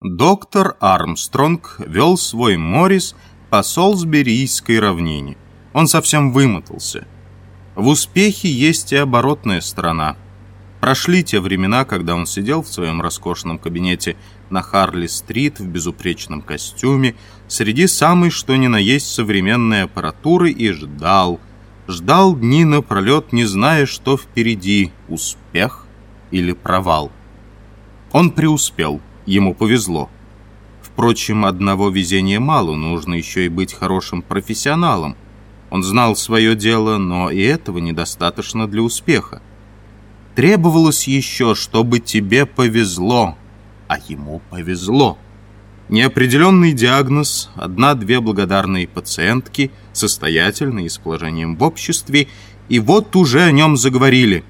Доктор Армстронг вел свой Моррис по Солсберийской равнине. Он совсем вымотался. В успехе есть и оборотная сторона. Прошли те времена, когда он сидел в своем роскошном кабинете на Харли-стрит в безупречном костюме, среди самой что ни на есть современной аппаратуры и ждал. Ждал дни напролет, не зная, что впереди – успех или провал. Он преуспел – ему повезло. Впрочем, одного везения мало, нужно еще и быть хорошим профессионалом. Он знал свое дело, но и этого недостаточно для успеха. Требовалось еще, чтобы тебе повезло, а ему повезло. Неопределенный диагноз, одна-две благодарные пациентки, состоятельные с положением в обществе, и вот уже о нем заговорили.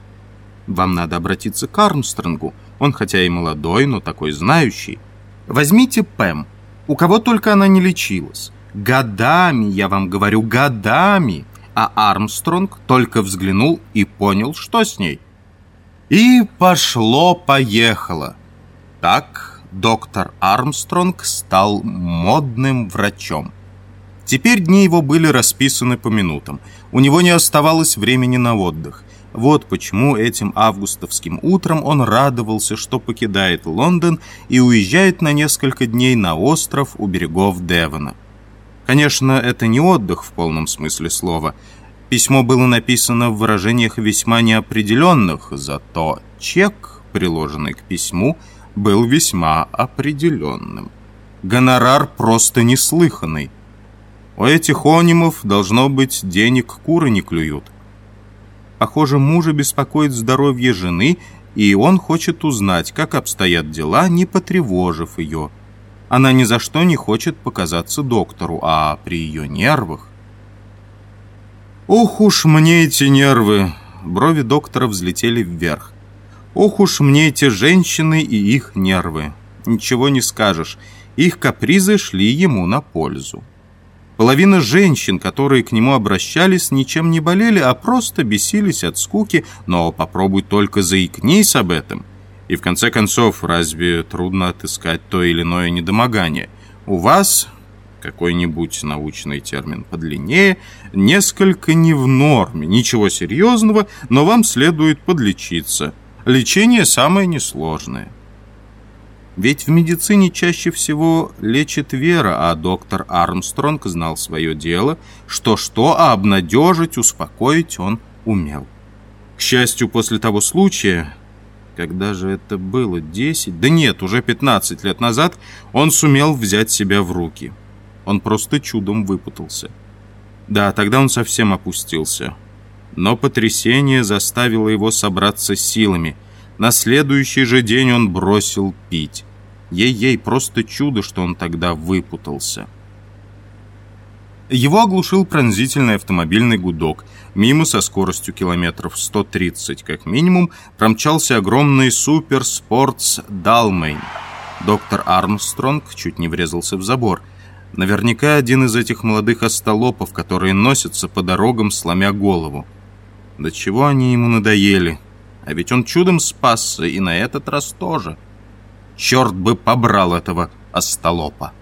Вам надо обратиться к Армстронгу. Он хотя и молодой, но такой знающий. Возьмите Пэм. У кого только она не лечилась. Годами, я вам говорю, годами. А Армстронг только взглянул и понял, что с ней. И пошло-поехало. Так доктор Армстронг стал модным врачом. Теперь дни его были расписаны по минутам. У него не оставалось времени на отдых. Вот почему этим августовским утром он радовался, что покидает Лондон и уезжает на несколько дней на остров у берегов Девона. Конечно, это не отдых в полном смысле слова. Письмо было написано в выражениях весьма неопределенных, зато чек, приложенный к письму, был весьма определенным. Гонорар просто неслыханный. У этих онимов, должно быть, денег куры не клюют. Похоже, мужа беспокоит здоровье жены, и он хочет узнать, как обстоят дела, не потревожив ее. Она ни за что не хочет показаться доктору, а при ее нервах... «Ох уж мне эти нервы!» Брови доктора взлетели вверх. «Ох уж мне эти женщины и их нервы!» Ничего не скажешь, их капризы шли ему на пользу. Половина женщин, которые к нему обращались, ничем не болели, а просто бесились от скуки, но попробуй только заикнись об этом. И в конце концов, разве трудно отыскать то или иное недомогание? У вас, какой-нибудь научный термин подлиннее, несколько не в норме, ничего серьезного, но вам следует подлечиться. Лечение самое несложное. Ведь в медицине чаще всего лечит вера, а доктор Армстронг знал свое дело, что-что, а обнадежить, успокоить он умел. К счастью, после того случая, когда же это было, 10, да нет, уже 15 лет назад, он сумел взять себя в руки. Он просто чудом выпутался. Да, тогда он совсем опустился. Но потрясение заставило его собраться силами. На следующий же день он бросил пить. Ей-ей, просто чудо, что он тогда выпутался. Его оглушил пронзительный автомобильный гудок. Мимо со скоростью километров 130 как минимум промчался огромный суперспортс Далмейн. Доктор Армстронг чуть не врезался в забор. Наверняка один из этих молодых остолопов, которые носятся по дорогам, сломя голову. До чего они ему надоели. А ведь он чудом спасся, и на этот раз тоже. Черт бы побрал этого остолопа.